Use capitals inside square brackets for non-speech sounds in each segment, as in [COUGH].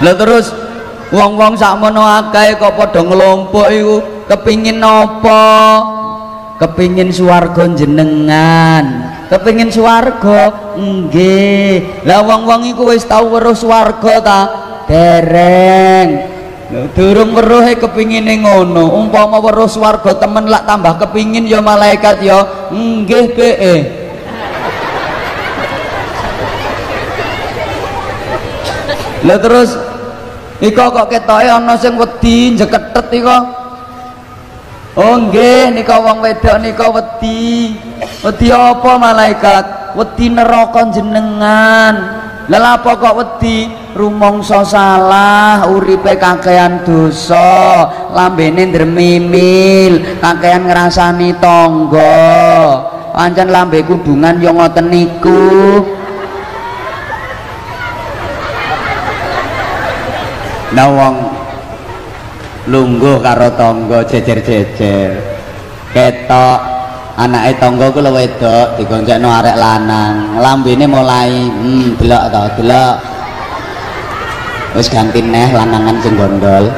lha terus wong-wong sakmono akeh kok padha ngelompok iku kepingin apa kepingin swarga jenengan kepingin swarga? Nggih. Lah wong-wong iku wis tau weruh swarga ta? Dereng. Durung weruh kepingine ngono. Umpama weruh swarga temen lak tambah kepingin ya malaikat ya. Nggih be Lah terus iko kok ketoke ana sing wedi jeketet iko. Oh nggih nika wong wedok nika wedi. Wedi apa malaikat? Wedi neraka jenengan. Lah apa kok wedi? Rumangsa salah, uripe kakean dosa, lambene ndremimil, kakean ngrasani tangga. Pancen lambe kudungan yo ngoten niku. Nah wong lungguh karo tangga jejer-jejer. Ketok anake tangga ku lho wedok digoncengno arek lanang. Lambene mulai hmm delok to, delok. Wis ganti neh lanangan sing gondol.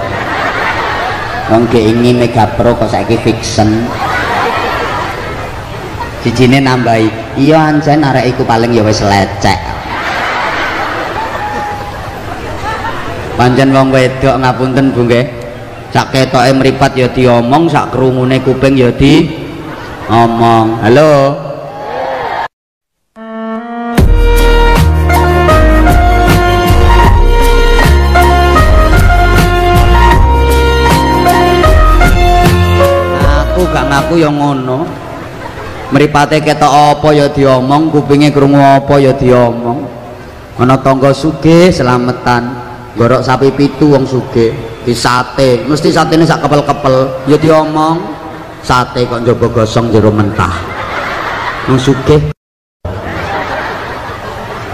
Wong ingin Mega Pro kok saiki fiction. Sijine nambahi, iya anjen arek iku paling ya wis lecek. Pancen wong wedok ngapunten Bu nggih? Sak ketoke mripat ya diomong sak krungune kuping ya di ngomong halo? Aku gak ngaku yang ngono. Mripate ketok apa ya diomong kupinge krungu apa ya diomong. Ana tangga sugih selametan gorok sapi pitu wong di sate. Mesti sate ini sak kepel-kepel. Ya diomong sate kok coba gosong jero mentah. Wong suge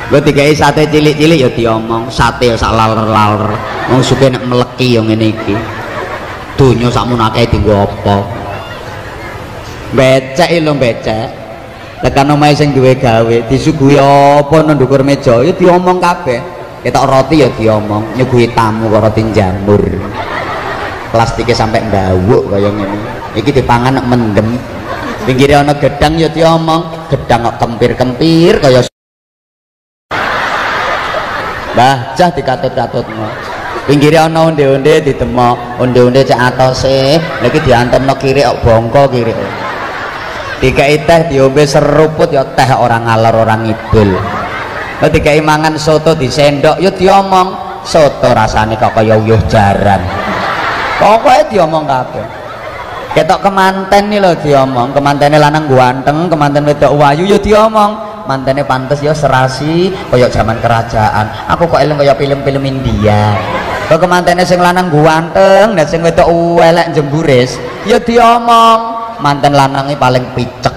gue tiga sate cilik-cilik ya diomong sate ya sak laler-laler. Wong suge nek meleki yang ini iki. Dunya sak munake tinggo apa? Becek lho becek. Tekan omahe sing duwe gawe disuguhi apa nang meja ya diomong kabeh ketok roti ya diomong nyuguhi tamu kok roti jamur plastiknya sampai mbawuk kaya ngene iki dipangan nek mendem pinggirnya ana gedang ya diomong gedang kok kempir-kempir kaya Mbah, cah dikatut-katutno. Pinggirnya ana onde-onde ditemok, onde-onde cek atose, lagi diantemno kiri kok bongko kiri. Dikai teh diombe seruput ya teh orang ngalor orang ngidul. Ketika mangan soto di sendok yo diomong. Soto rasanya kok kaya uyuh jaran. Pokoknya diomong kabeh. Ketok kemanten nih lo diomong. Kemantennya lanang ganteng kemanten wedok wayu yo diomong. Mantennya pantes yo serasi kaya zaman kerajaan. Aku kok eling kaya film-film India. Kok kemantennya sing lanang ganteng dan sing wedok elek jemburis yo diomong. Manten lanangnya paling picek.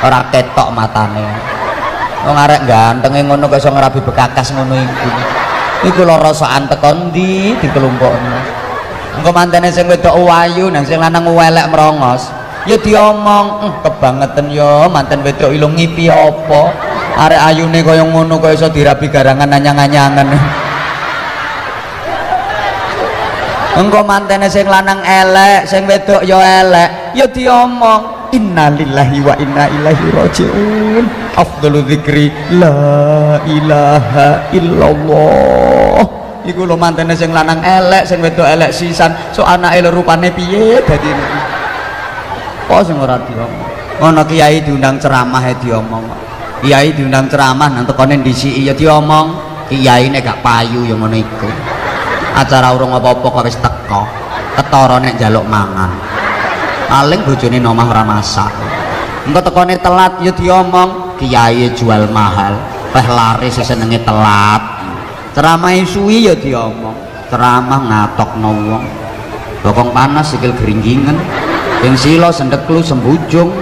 Ora ketok matane wong arek gantenge ngono kok iso ngrabi bekakas ngono iku. Iku lho rasaan tekan ndi dikelompokno. Engko mantene sing wedok wayu nang sing lanang welek merongos ya diomong eh, kebangetan ya manten wedok ilung ngipi apa? Arek ayune kaya ngono kok iso dirabi garangan anyang-anyangan. Engko mantene sing lanang elek sing wedok ya elek ya diomong innalillahi wa inna ilaihi rajiun. Afdalu dzikri la ilaha illallah. Iku lho mantene sing lanang elek sing wedok elek sisan. So anake lho rupane piye dadi apa sing ora diomong? Ngono kiai diundang ceramah e diomong. Kiai diundang ceramah nang tekone ndisiki ya diomong. Kiai nek gak payu ya ngono iku. Acara urung apa-apa kok wis teko. Ketara nek njaluk mangan paling bojone nomah ora masak engko tekone telat ya diomong kiai jual mahal teh laris senenge telat. Ceramah suwi ya diomong ceramah ngatok wong. Bokong panas sikil geringgingan yang silo sendeklu sembujung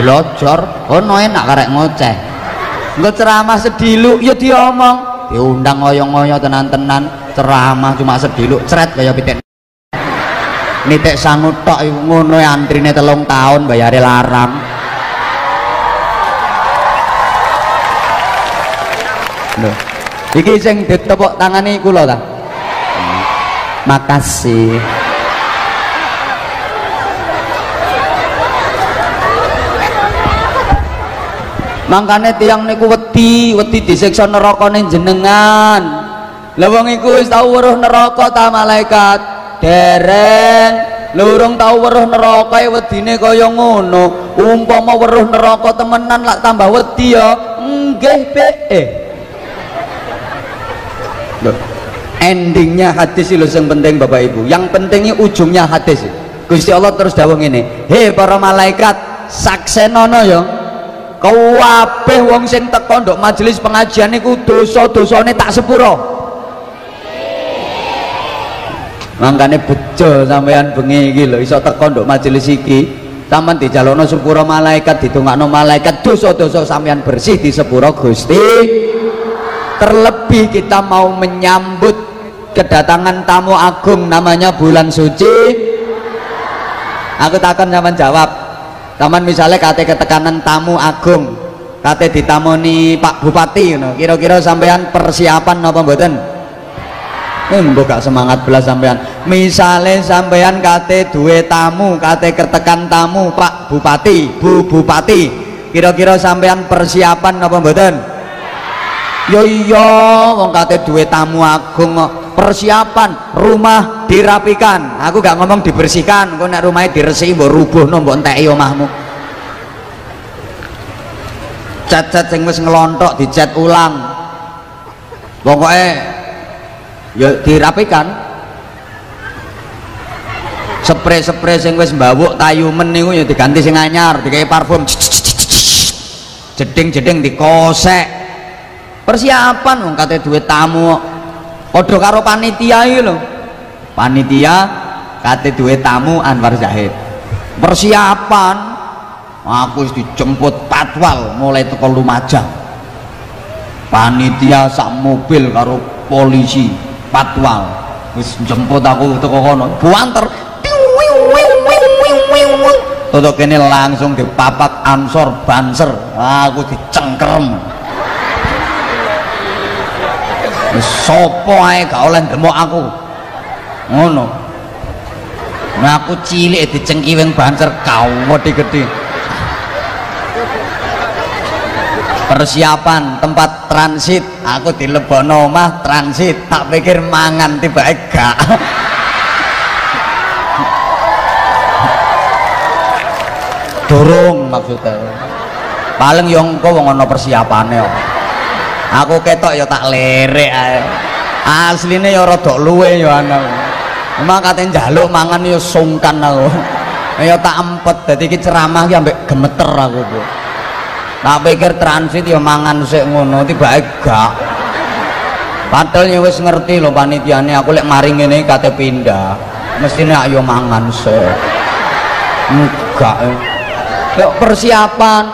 delojor ono enak karek ngoceh. Engko ceramah sedilu ya diomong. Diundang ngoyo-ngoyo tenan-tenan ceramah cuma sediluk cret kaya pitik nitik sangu tok ngono ya, antrine telung tahun bayare larang lho iki sing ditepuk tangani kula ta makasih Mangkane tiang niku wedi, wedi disiksa nerakane jenengan. Lah wong iku wis tau weruh neraka ta malaikat? Dereng. Lurung tau weruh neraka e wedine kaya ngono. Umpama weruh neraka temenan lak tambah wedi ya. Nggih, Pak. Eh. Endingnya hadis lho yang penting Bapak Ibu. Yang pentingnya ujungnya hadis. Gusti Allah terus dawuh ngene, "Hei para malaikat, saksenono ya." kabeh wong sing teko ndok majelis pengajian niku dosa-dosane tak sepuro mangkane bejo sampean bengi iki lho iso teko ndok majelis iki. Sampean dijalukno sepuro malaikat ditungakno malaikat dosa-dosa sampean bersih di sepuro Gusti. Terlebih kita mau menyambut kedatangan tamu agung namanya bulan suci. Aku takkan zaman jawab Taman misalnya kate ketekanan tamu agung, kate ditamoni Pak Bupati Kira-kira sampean persiapan apa mboten? Hmm, gak semangat belas sampean. Misalnya sampean kate duwe tamu, kate ketekan tamu Pak Bupati, Bu Bupati. Kira-kira sampean persiapan apa mboten? Yo iya, wong kate duwe tamu agung. Persiapan rumah dirapikan aku gak ngomong dibersihkan kok nek rumahnya diresiki mbok rubuhno mbok enteki omahmu cat-cat sing wis ngelontok dicat ulang pokoknya ya dirapikan. Spray-spray sing wis mbawuk tayumen niku ya diganti sing anyar dikai parfum. Jeding-jeding dikosek. Persiapan wong kate duwe tamu padha karo panitia iki panitia kate duwe tamu Anwar Zahid. Persiapan. Aku dijemput patwal mulai teko Lumajang. Panitia sak mobil karo polisi patwal. Wis jemput aku teko kono. Buanter. Tutup kene langsung dipapak ansor banser. Aku dicengkerem. Sopo ae gak oleh demok aku? Ngono. Nah aku cilik dicengkiweng banser. Kawedi gede persiapan tempat transit. Aku dilebono omah transit. Tak pikir mangan tiba gak. [LAUGHS] Dorong maksudnya. Paling yang kau wong ana persiapane aku ketok ya tak lerek ae. Asline ya rada luwe ya ana. Emang katanya jaluk mangan yo sungkan aku. Ya tak empet. Iki ceramah ki ambek gemeter aku tuh. Tak pikir transit yo mangan sik ngono tiba gak. Padahal ya wis ngerti lho panitiane aku lek mari ngene kate pindah. Mestine ayo mangan sik. Enggak. Yuk persiapan.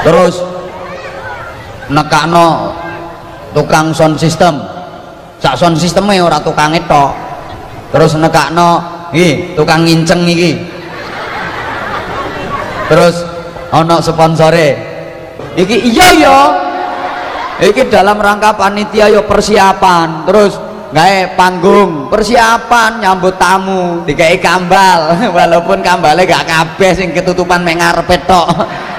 Terus nekakno tukang sound system sak sound sistemnya ora tukang itu terus nekakno iki tukang nginceng iki terus ono sponsore. Iki iya ya iki dalam rangka panitia yo persiapan. Terus gawe panggung. Persiapan nyambut tamu. Dikai kambal. [LAUGHS] Walaupun kambalnya gak kabeh sing ketutupan mengarep tok. [LAUGHS]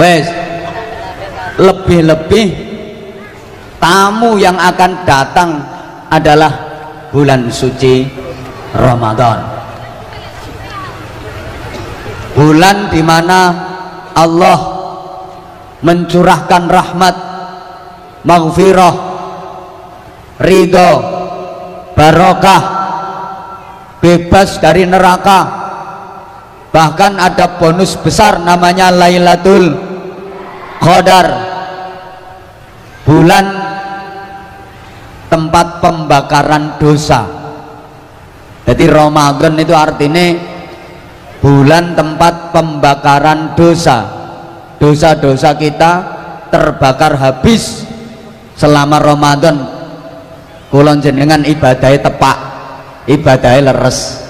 Wes. Lebih-lebih tamu yang akan datang adalah bulan suci Ramadan. Bulan di mana Allah mencurahkan rahmat maghfirah ridho barokah bebas dari neraka. Bahkan ada bonus besar namanya Lailatul Qadar. Bulan tempat pembakaran dosa. Jadi Ramadan itu artinya bulan tempat pembakaran dosa. Dosa-dosa kita terbakar habis selama Ramadan. Kulon jenengan ibadahnya tepak ibadahnya leres